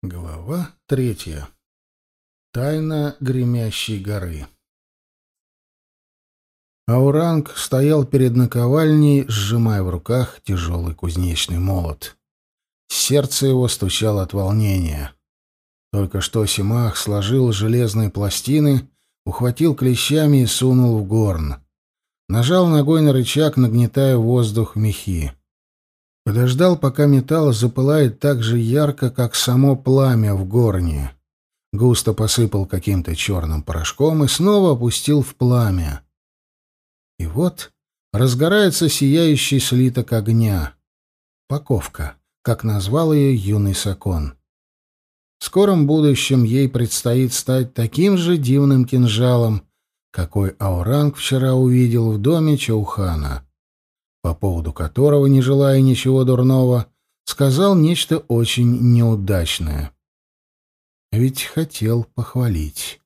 Глава третья. Тайна гремящей горы. Ауранг стоял перед наковальней, сжимая в руках тяжелый кузнечный молот. Сердце его стучало от волнения. Только что Симах сложил железные пластины, ухватил клещами и сунул в горн. Нажал ногой на рычаг, нагнетая воздух в мехи. Подождал, пока металл запылает так же ярко, как само пламя в горне. Густо посыпал каким-то черным порошком и снова опустил в пламя. И вот разгорается сияющий слиток огня. Паковка, как назвал ее юный Сакон. В скором будущем ей предстоит стать таким же дивным кинжалом, какой Ауранг вчера увидел в доме Чаухана по поводу которого, не желая ничего дурного, сказал нечто очень неудачное. Ведь хотел похвалить.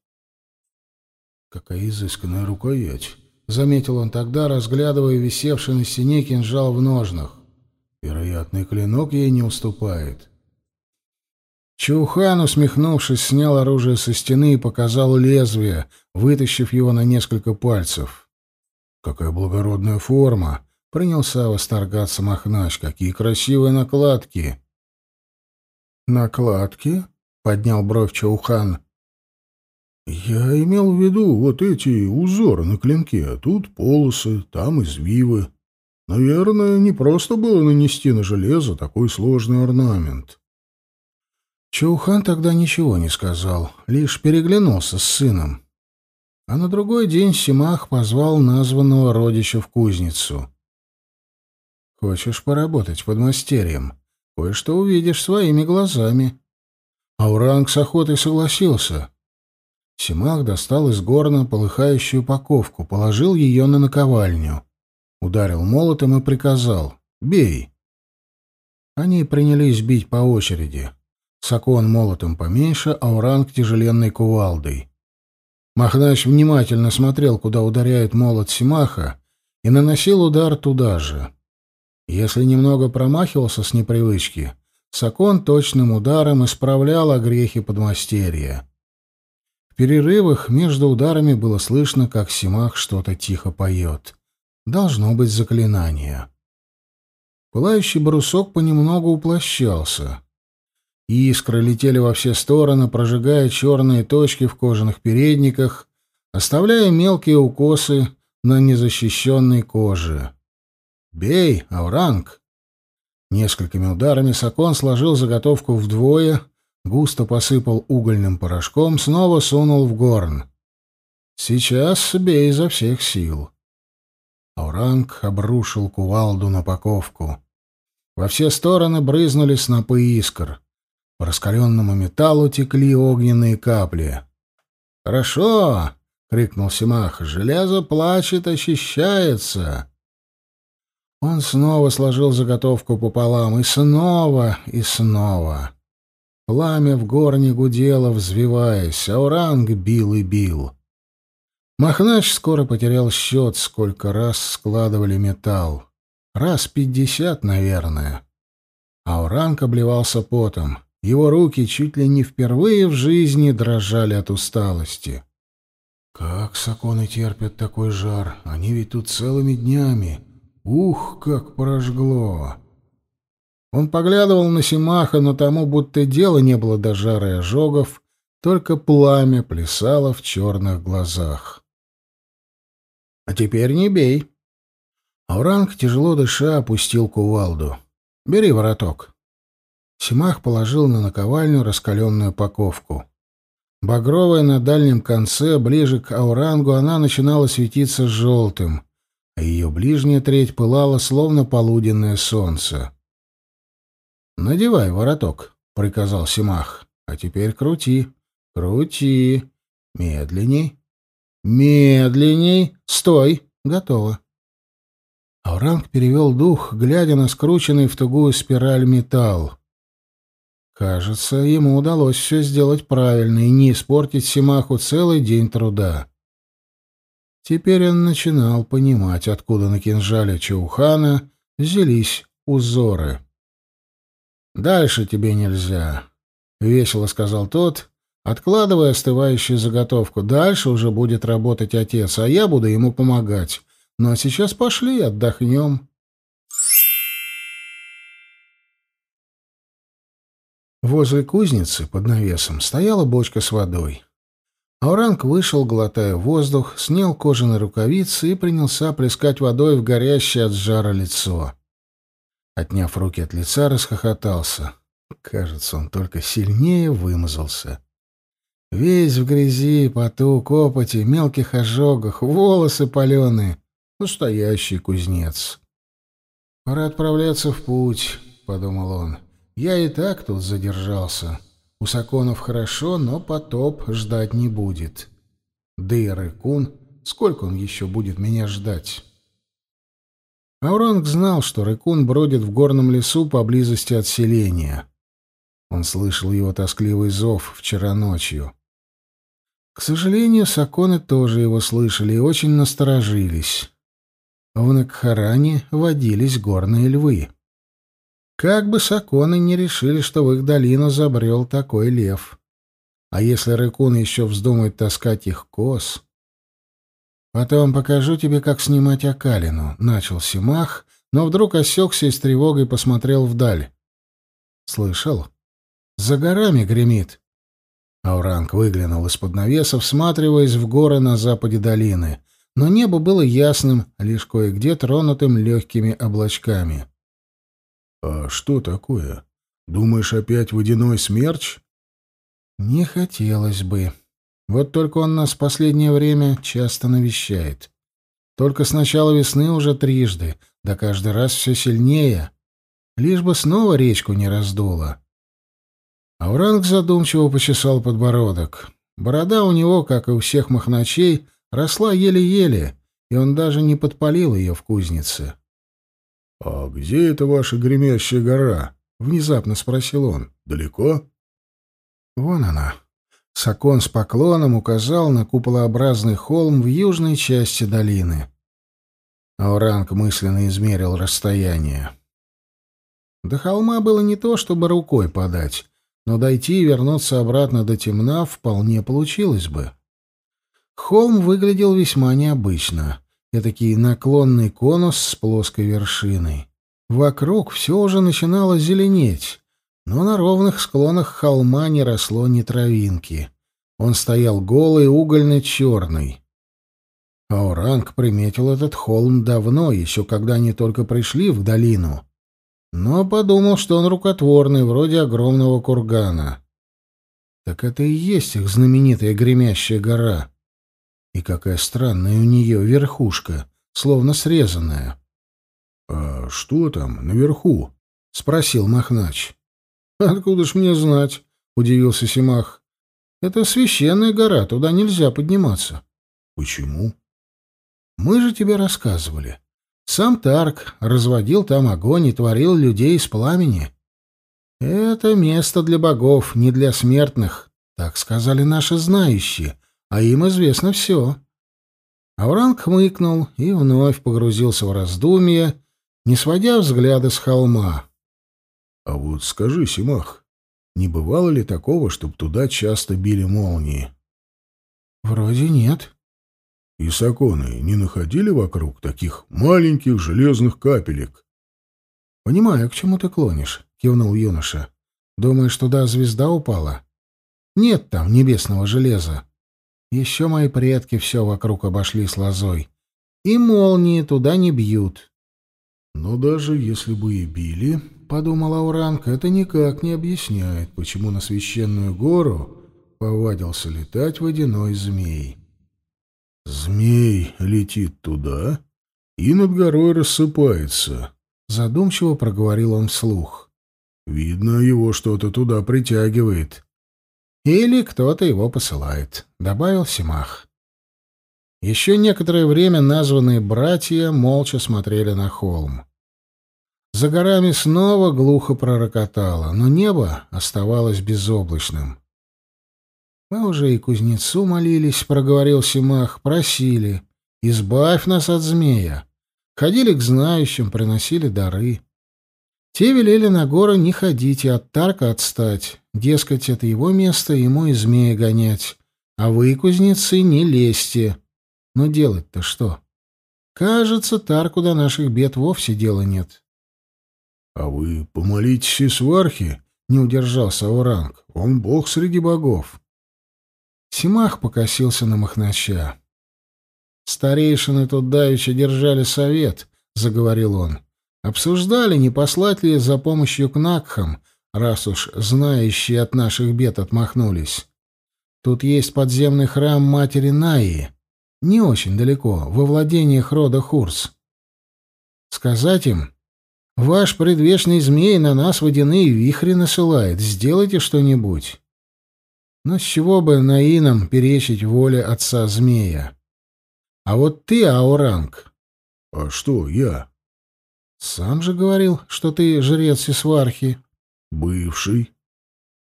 «Какая изысканная рукоять!» — заметил он тогда, разглядывая висевший на стене кинжал в ножнах. «Вероятный клинок ей не уступает». Чаухан, усмехнувшись, снял оружие со стены и показал лезвие, вытащив его на несколько пальцев. «Какая благородная форма!» Принялся восторгаться Махнач. «Какие красивые накладки!» «Накладки?» — поднял бровь Чаухан. «Я имел в виду вот эти узоры на клинке. Тут полосы, там извивы. Наверное, не просто было нанести на железо такой сложный орнамент». Чаухан тогда ничего не сказал, лишь переглянулся с сыном. А на другой день Симах позвал названного родича в кузницу. Хочешь поработать под мастерьем? Кое-что увидишь своими глазами. Ауранг с охотой согласился. Симах достал из горна полыхающую упаковку, положил ее на наковальню. Ударил молотом и приказал «Бей!». Они принялись бить по очереди. Сакон молотом поменьше, Ауранг тяжеленной кувалдой. Махнач внимательно смотрел, куда ударяет молот Симаха, и наносил удар туда же. Если немного промахивался с непривычки, Сакон точным ударом исправлял огрехи подмастерья. В перерывах между ударами было слышно, как Симах что-то тихо поет. Должно быть заклинание. Пылающий брусок понемногу уплощался. Искры летели во все стороны, прожигая черные точки в кожаных передниках, оставляя мелкие укосы на незащищенной коже. «Бей, Ауранг!» Несколькими ударами Сакон сложил заготовку вдвое, густо посыпал угольным порошком, снова сунул в горн. «Сейчас бей изо всех сил!» Ауранг обрушил кувалду на паковку. Во все стороны брызнули снопы искр. По раскаленному металлу текли огненные капли. «Хорошо!» — крикнул Симах. «Железо плачет, очищается!» Он снова сложил заготовку пополам, и снова, и снова. Пламя в горне гудело, взвиваясь, а уранг бил и бил. Махнач скоро потерял счет, сколько раз складывали металл. Раз пятьдесят, наверное. А уранг обливался потом. Его руки чуть ли не впервые в жизни дрожали от усталости. «Как саконы терпят такой жар? Они ведь тут целыми днями!» Ух, как прожгло! Он поглядывал на Симаха, но тому будто дело не было до жары и ожогов, только пламя плясало в черных глазах. «А теперь не бей!» Ауранг, тяжело дыша, опустил кувалду. «Бери вороток!» Симах положил на наковальню раскаленную упаковку. Багровая на дальнем конце, ближе к Аурангу, она начинала светиться желтым а ее ближняя треть пылала, словно полуденное солнце. «Надевай вороток», — приказал Симах. «А теперь крути, крути. Медленней. Медленней. Стой. Готово». Ауранг перевел дух, глядя на скрученный в тугую спираль металл. Кажется, ему удалось все сделать правильно и не испортить Симаху целый день труда. Теперь он начинал понимать, откуда на кинжале Чаухана взялись узоры. «Дальше тебе нельзя», — весело сказал тот, откладывая остывающую заготовку. «Дальше уже будет работать отец, а я буду ему помогать. Ну а сейчас пошли, отдохнем». Возле кузницы под навесом стояла бочка с водой. Ауранг вышел, глотая воздух, снял кожаные рукавицы и принялся плескать водой в горящее от жара лицо. Отняв руки от лица, расхохотался. Кажется, он только сильнее вымазался. Весь в грязи, поту, копоти, мелких ожогах, волосы паленые. Настоящий кузнец. «Пора отправляться в путь», — подумал он. «Я и так тут задержался». У саконов хорошо, но потоп ждать не будет. Да и Рыкун, сколько он еще будет меня ждать? Ауранг знал, что Рыкун бродит в горном лесу поблизости от селения. Он слышал его тоскливый зов вчера ночью. К сожалению, саконы тоже его слышали и очень насторожились. В Накхаране водились горные львы. Как бы саконы не решили, что в их долину забрел такой лев. А если рыкун еще вздумает таскать их коз... «Потом покажу тебе, как снимать окалину», — начал Симах, но вдруг осекся и с тревогой посмотрел вдаль. «Слышал? За горами гремит». Ауранг выглянул из-под навеса, всматриваясь в горы на западе долины, но небо было ясным, лишь кое-где тронутым легкими облачками. «А что такое? Думаешь, опять водяной смерч?» «Не хотелось бы. Вот только он нас в последнее время часто навещает. Только с начала весны уже трижды, да каждый раз все сильнее. Лишь бы снова речку не раздуло». Ауранг задумчиво почесал подбородок. Борода у него, как и у всех махначей, росла еле-еле, и он даже не подпалил ее в кузнице. «А где эта ваша гремящая гора?» — внезапно спросил он. «Далеко?» «Вон она». Сакон с поклоном указал на куполообразный холм в южной части долины. Ауранг мысленно измерил расстояние. До холма было не то, чтобы рукой подать, но дойти и вернуться обратно до темна вполне получилось бы. Холм выглядел весьма необычно. Этакий наклонный конус с плоской вершиной. Вокруг все уже начинало зеленеть, но на ровных склонах холма не росло ни травинки. Он стоял голый, угольно-черный. Ауранг приметил этот холм давно, еще когда они только пришли в долину, но подумал, что он рукотворный, вроде огромного кургана. Так это и есть их знаменитая гремящая гора. И какая странная у нее верхушка, словно срезанная. — А что там наверху? — спросил Махнач. — Откуда ж мне знать? — удивился Симах. — Это священная гора, туда нельзя подниматься. — Почему? — Мы же тебе рассказывали. Сам Тарк разводил там огонь и творил людей из пламени. Это место для богов, не для смертных, так сказали наши знающие, а им известно все. Авран хмыкнул и вновь погрузился в раздумья, не сводя взгляда с холма. — А вот скажи, Симах, не бывало ли такого, чтобы туда часто били молнии? — Вроде нет. — И саконы не находили вокруг таких маленьких железных капелек? — Понимаю, к чему ты клонишь, — кивнул юноша. — Думаешь, туда звезда упала? Нет там небесного железа. — еще мои предки все вокруг обошли с лозой. И молнии туда не бьют. Но даже если бы и били, — подумала Уранка, — это никак не объясняет, почему на священную гору повадился летать водяной змей. «Змей летит туда и над горой рассыпается», — задумчиво проговорил он вслух. «Видно, его что-то туда притягивает. Или кто-то его посылает, добавил Симах. Еще некоторое время названные братья молча смотрели на холм. За горами снова глухо пророкотало, но небо оставалось безоблачным. «Мы уже и кузнецу молились», — проговорил Симах, — «просили, избавь нас от змея». Ходили к знающим, приносили дары. Те велели на горы не ходить и от Тарка отстать. Дескать, это его место, ему и змея гонять. А вы, кузнецы, не лезьте. Но делать-то что? Кажется, Тарку до наших бед вовсе дела нет. — А вы помолитесь и свархи, — не удержался Оранг. — Он бог среди богов. Симах покосился на Махнача. — Старейшины тут давеча держали совет, — заговорил он. — Обсуждали, не послать ли за помощью к Накхам, раз уж знающие от наших бед отмахнулись. Тут есть подземный храм матери Наи, не очень далеко, во владениях рода Хурс. Сказать им, ваш предвечный змей на нас водяные вихри насылает, сделайте что-нибудь. Но с чего бы Наинам перечить воле отца змея? А вот ты, Ауранг. А что я? Сам же говорил, что ты жрец Исвархи. Бывший?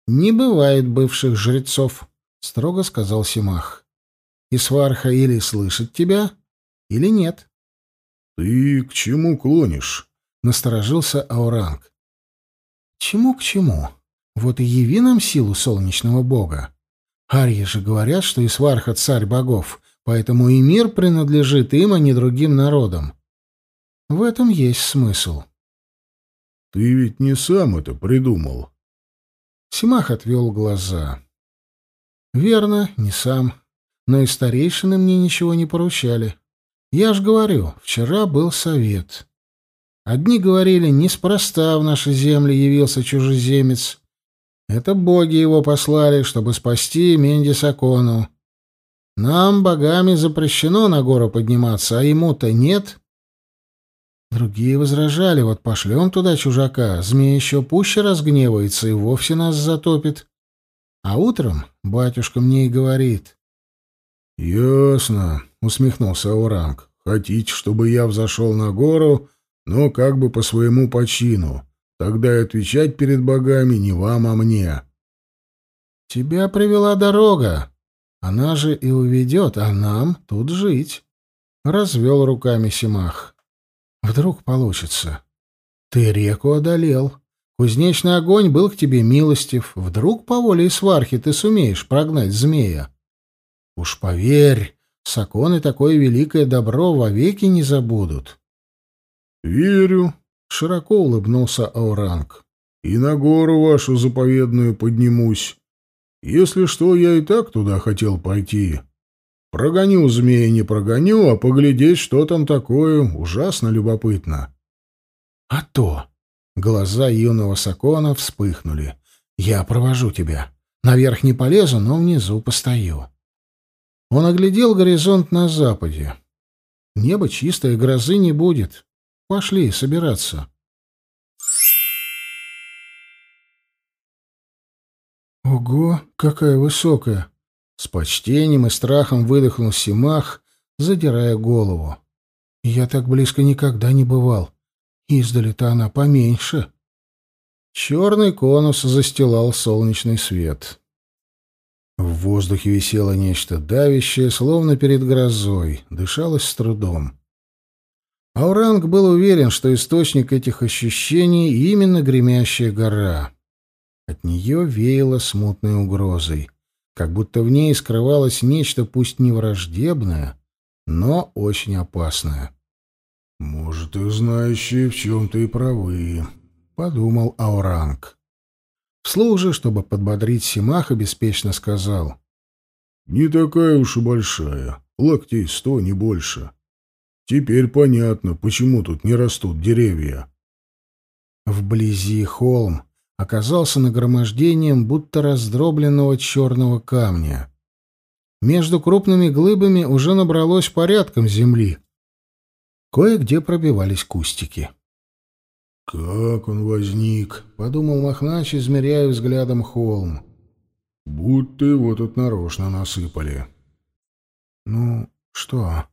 Не бывает бывших жрецов, строго сказал Симах. И сварха или слышит тебя, или нет. Ты к чему клонишь? насторожился Ауранг. Чему к чему? Вот и яви нам силу солнечного бога. Арьи же говорят, что и Сварха — царь богов, поэтому и мир принадлежит им, а не другим народам. В этом есть смысл. Ты ведь не сам это придумал. Симах отвел глаза. Верно, не сам. Но и старейшины мне ничего не поручали. Я ж говорю, вчера был совет. Одни говорили, неспроста в наши земли явился чужеземец. Это боги его послали, чтобы спасти Мендисакону. Нам, богами, запрещено на гору подниматься, а ему-то нет. Другие возражали, вот пошлем туда чужака, змея еще пуще разгневается и вовсе нас затопит. А утром батюшка мне и говорит. — Ясно, — усмехнулся Ауранг. — Хотите, чтобы я взошел на гору, но как бы по своему почину. Тогда и отвечать перед богами не вам, а мне. — Тебя привела дорога. Она же и уведет, а нам тут жить. — развел руками Симах. Вдруг получится. Ты реку одолел. Кузнечный огонь был к тебе милостив. Вдруг по воле свархи ты сумеешь прогнать змея. Уж поверь, саконы такое великое добро вовеки не забудут. Верю, широко улыбнулся Ауранг. И на гору вашу заповедную поднимусь. Если что, я и так туда хотел пойти. Прогоню змея не прогоню, а поглядеть, что там такое, ужасно любопытно. А то! Глаза юного Сакона вспыхнули. Я провожу тебя. Наверх не полезу, но внизу постою. Он оглядел горизонт на западе. Небо чистое, грозы не будет. Пошли собираться. Ого, какая высокая! С почтением и страхом выдохнул Симах, задирая голову. «Я так близко никогда не бывал. Издали-то она поменьше». Черный конус застилал солнечный свет. В воздухе висело нечто давящее, словно перед грозой, дышалось с трудом. Ауранг был уверен, что источник этих ощущений — именно гремящая гора. От нее веяло смутной угрозой как будто в ней скрывалось нечто пусть не враждебное, но очень опасное. «Может, и знающие в чем-то и правы», — подумал Ауранг. Вслух же, чтобы подбодрить Симаха, беспечно сказал. «Не такая уж и большая, локтей сто, не больше. Теперь понятно, почему тут не растут деревья». Вблизи холм оказался нагромождением будто раздробленного черного камня. Между крупными глыбами уже набралось порядком земли. Кое-где пробивались кустики. «Как он возник?» — подумал Махнач, измеряя взглядом холм. «Будто его тут нарочно насыпали». «Ну что,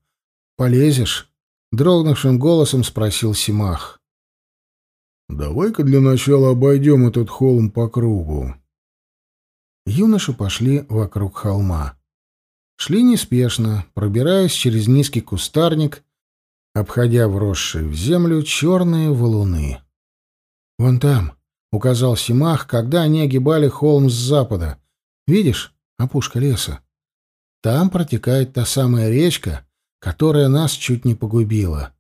полезешь?» — дрогнувшим голосом спросил Симах. Давай-ка для начала обойдем этот холм по кругу. Юноши пошли вокруг холма. Шли неспешно, пробираясь через низкий кустарник, обходя вросшие в землю черные валуны. «Вон там», — указал Симах, когда они огибали холм с запада. «Видишь, опушка леса? Там протекает та самая речка, которая нас чуть не погубила.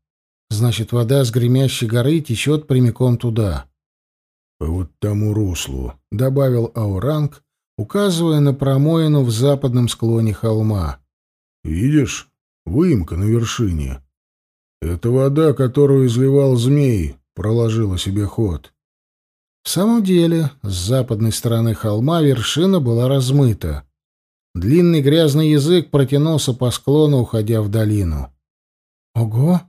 Значит, вода с гремящей горы течет прямиком туда. — По вот тому руслу, — добавил Ауранг, указывая на промоину в западном склоне холма. — Видишь, выемка на вершине. Это вода, которую изливал змей, проложила себе ход. В самом деле, с западной стороны холма вершина была размыта. Длинный грязный язык протянулся по склону, уходя в долину. — Ого!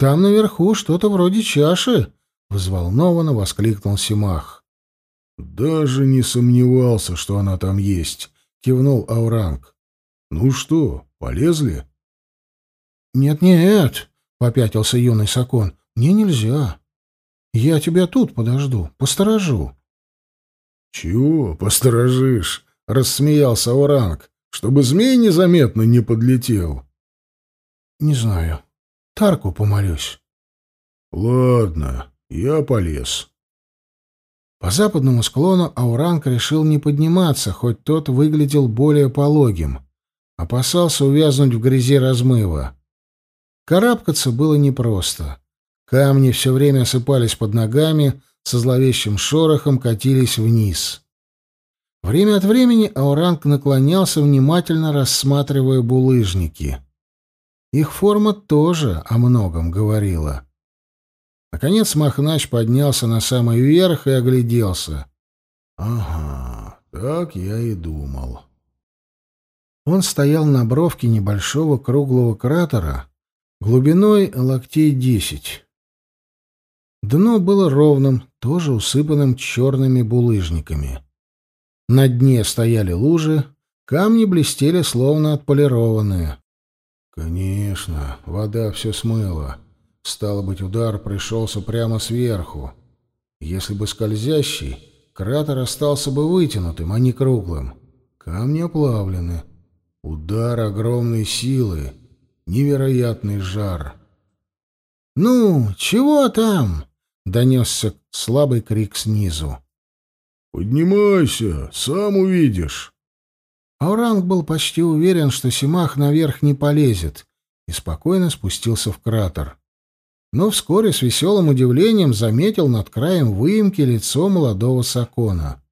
Там наверху что-то вроде чаши, взволнованно воскликнул Симах. Даже не сомневался, что она там есть, кивнул Ауранг. Ну что, полезли? Нет, нет, попятился юный Сакон. Мне нельзя. Я тебя тут подожду, посторожу. Чего посторожишь? рассмеялся Ауранг. чтобы змей незаметно не подлетел. Не знаю, Тарку помолюсь. — Ладно, я полез. По западному склону Ауранг решил не подниматься, хоть тот выглядел более пологим. Опасался увязнуть в грязи размыва. Карабкаться было непросто. Камни все время осыпались под ногами, со зловещим шорохом катились вниз. Время от времени Ауранг наклонялся, внимательно рассматривая булыжники — их форма тоже о многом говорила. Наконец Махнач поднялся на самый верх и огляделся. «Ага, так я и думал». Он стоял на бровке небольшого круглого кратера глубиной локтей десять. Дно было ровным, тоже усыпанным черными булыжниками. На дне стояли лужи, камни блестели, словно отполированные. Конечно, вода все смыла. Стало быть, удар пришелся прямо сверху. Если бы скользящий, кратер остался бы вытянутым, а не круглым. Камни оплавлены. Удар огромной силы. Невероятный жар. «Ну, чего там?» — донесся слабый крик снизу. «Поднимайся, сам увидишь». Ауранг был почти уверен, что Симах наверх не полезет, и спокойно спустился в кратер. Но вскоре с веселым удивлением заметил над краем выемки лицо молодого Сакона.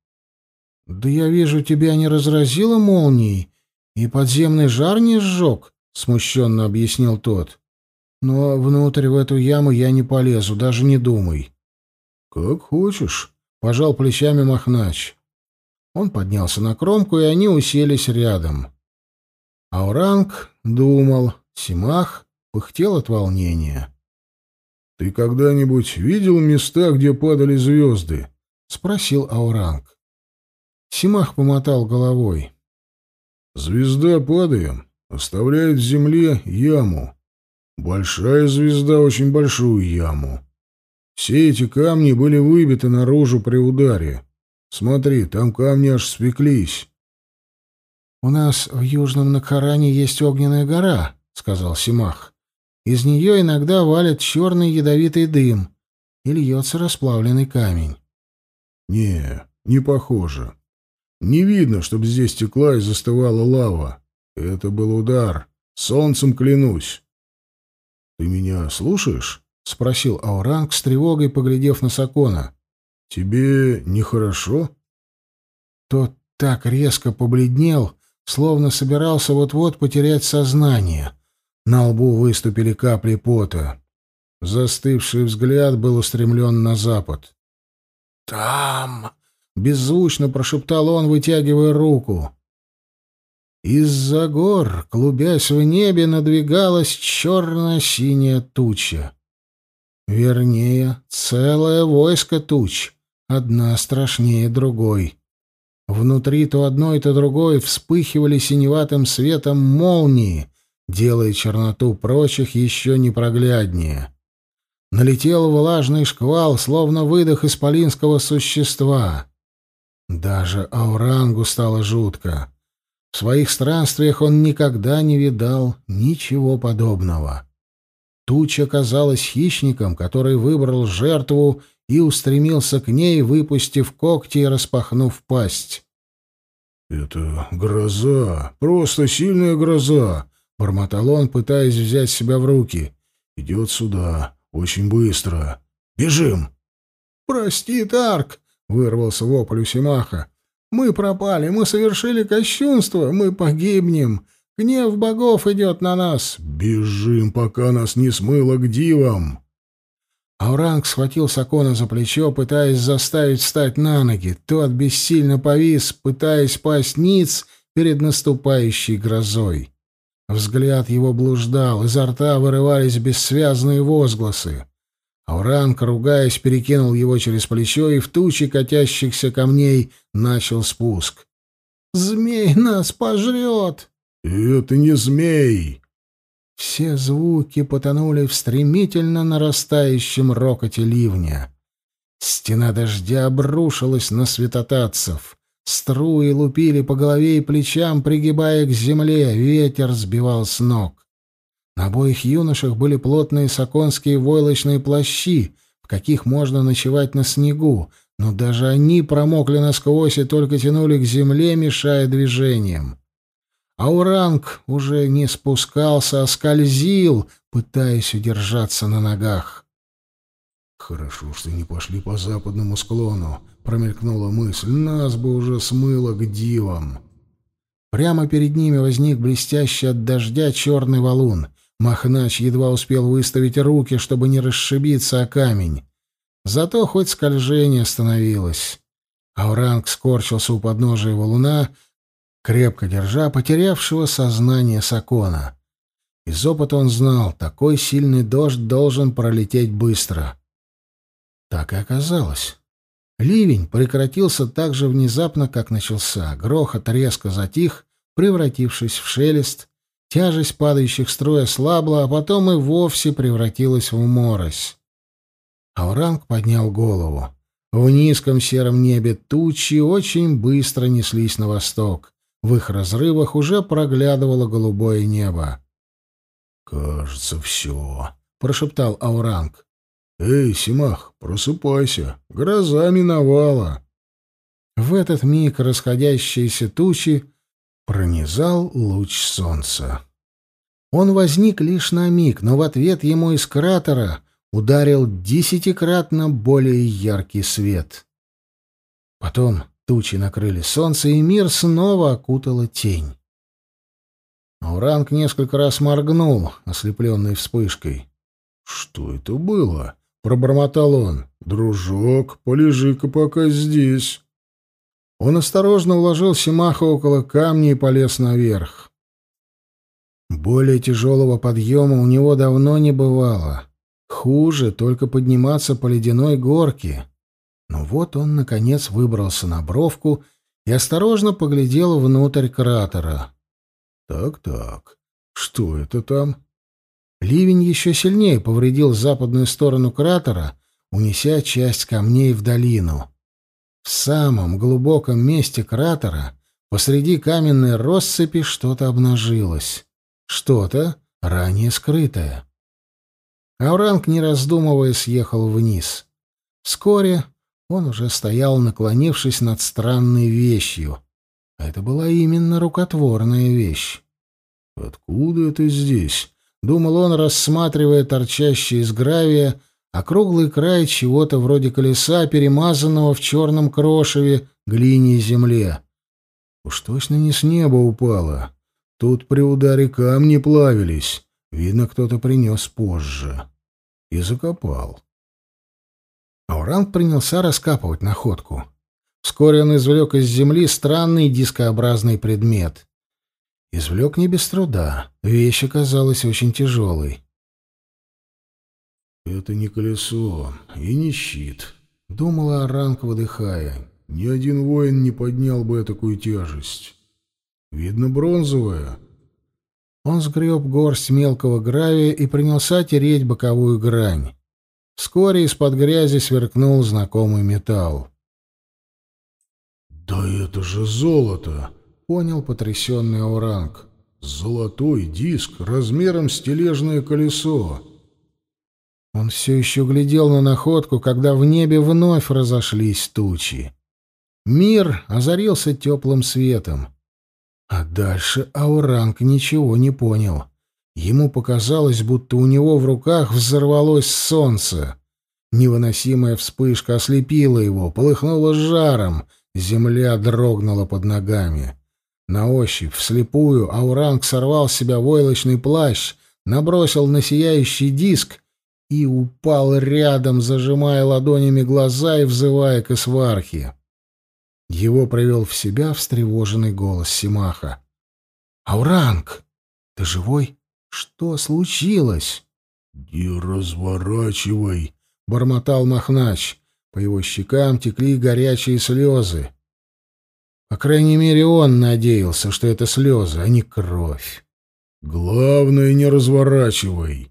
«Да я вижу, тебя не разразило молнией, и подземный жар не сжег», — смущенно объяснил тот. «Но внутрь в эту яму я не полезу, даже не думай». «Как хочешь», — пожал плечами Махнач. Он поднялся на кромку, и они уселись рядом. Ауранг думал, Симах пыхтел от волнения. — Ты когда-нибудь видел места, где падали звезды? — спросил Ауранг. Симах помотал головой. — Звезда, падая, оставляет в земле яму. Большая звезда — очень большую яму. Все эти камни были выбиты наружу при ударе. — Смотри, там камни аж спеклись. — У нас в Южном Накаране есть огненная гора, — сказал Симах. — Из нее иногда валит черный ядовитый дым и льется расплавленный камень. — Не, не похоже. Не видно, чтобы здесь текла и застывала лава. Это был удар. Солнцем клянусь. — Ты меня слушаешь? — спросил Ауранг с тревогой, поглядев на Сакона. — «Тебе нехорошо?» Тот так резко побледнел, словно собирался вот-вот потерять сознание. На лбу выступили капли пота. Застывший взгляд был устремлен на запад. «Там!» — беззвучно прошептал он, вытягивая руку. Из-за гор, клубясь в небе, надвигалась черно-синяя туча. Вернее, целое войско туч — одна страшнее другой. Внутри то одной, то другой вспыхивали синеватым светом молнии, делая черноту прочих еще непрогляднее. Налетел влажный шквал, словно выдох исполинского существа. Даже Аурангу стало жутко. В своих странствиях он никогда не видал ничего подобного. Туча казалась хищником, который выбрал жертву и устремился к ней, выпустив когти и распахнув пасть. «Это гроза, просто сильная гроза!» — бормотал он, пытаясь взять себя в руки. «Идет сюда, очень быстро. Бежим!» «Прости, Тарк!» — вырвался вопль Симаха. «Мы пропали, мы совершили кощунство, мы погибнем. Гнев богов идет на нас!» «Бежим, пока нас не смыло к дивам!» Ауранг схватил Сакона за плечо, пытаясь заставить встать на ноги. Тот бессильно повис, пытаясь пасть ниц перед наступающей грозой. Взгляд его блуждал, изо рта вырывались бессвязные возгласы. Ауранг, ругаясь, перекинул его через плечо и в тучи катящихся камней начал спуск. «Змей нас пожрет!» «Это не змей!» Все звуки потонули в стремительно нарастающем рокоте ливня. Стена дождя обрушилась на светотатцев. Струи лупили по голове и плечам, пригибая к земле, ветер сбивал с ног. На обоих юношах были плотные саконские войлочные плащи, в каких можно ночевать на снегу, но даже они промокли насквозь и только тянули к земле, мешая движениям. Ауранг уже не спускался, а скользил, пытаясь удержаться на ногах. «Хорошо, что не пошли по западному склону», — промелькнула мысль. «Нас бы уже смыло к дивам». Прямо перед ними возник блестящий от дождя черный валун. Махнач едва успел выставить руки, чтобы не расшибиться о камень. Зато хоть скольжение остановилось. Ауранг скорчился у подножия валуна, — крепко держа потерявшего сознание Сакона. Из опыта он знал, такой сильный дождь должен пролететь быстро. Так и оказалось. Ливень прекратился так же внезапно, как начался. Грохот резко затих, превратившись в шелест. Тяжесть падающих струя слабла, а потом и вовсе превратилась в морось. Ауранг поднял голову. В низком сером небе тучи очень быстро неслись на восток. В их разрывах уже проглядывало голубое небо. «Кажется, все», — прошептал Ауранг. «Эй, Симах, просыпайся, гроза миновала». В этот миг расходящиеся тучи пронизал луч солнца. Он возник лишь на миг, но в ответ ему из кратера ударил десятикратно более яркий свет. Потом Тучи накрыли солнце, и мир снова окутала тень. Ауранг несколько раз моргнул, ослепленный вспышкой. «Что это было?» — пробормотал он. «Дружок, полежи-ка пока здесь». Он осторожно уложил Симаха около камня и полез наверх. Более тяжелого подъема у него давно не бывало. Хуже только подниматься по ледяной горке. Но вот он, наконец, выбрался на бровку и осторожно поглядел внутрь кратера. «Так-так, что это там?» Ливень еще сильнее повредил западную сторону кратера, унеся часть камней в долину. В самом глубоком месте кратера, посреди каменной россыпи, что-то обнажилось. Что-то ранее скрытое. Ауранг, не раздумывая, съехал вниз. Вскоре он уже стоял, наклонившись над странной вещью. А это была именно рукотворная вещь. «Откуда это здесь?» — думал он, рассматривая торчащий из гравия округлый край чего-то вроде колеса, перемазанного в черном крошеве глине земле. Уж точно не с неба упало. Тут при ударе камни плавились. Видно, кто-то принес позже. И закопал. Ауран принялся раскапывать находку. Вскоре он извлек из земли странный дискообразный предмет. Извлек не без труда. Вещь оказалась очень тяжелой. «Это не колесо и не щит», — думала Аранг, выдыхая. «Ни один воин не поднял бы такую тяжесть. Видно, бронзовая». Он сгреб горсть мелкого гравия и принялся тереть боковую грань. Вскоре из-под грязи сверкнул знакомый металл. «Да это же золото!» — понял потрясенный Ауранг. «Золотой диск размером с тележное колесо!» Он все еще глядел на находку, когда в небе вновь разошлись тучи. Мир озарился теплым светом. А дальше Ауранг ничего не понял. Ему показалось, будто у него в руках взорвалось солнце. Невыносимая вспышка ослепила его, полыхнула жаром, земля дрогнула под ногами. На ощупь, вслепую, Ауранг сорвал с себя войлочный плащ, набросил на сияющий диск и упал рядом, зажимая ладонями глаза и взывая к эсвархе. Его привел в себя встревоженный голос Симаха. «Ауранг, ты живой?» Что случилось? «Не разворачивай!» — бормотал Махнач. По его щекам текли горячие слезы. По крайней мере, он надеялся, что это слезы, а не кровь. «Главное, не разворачивай!»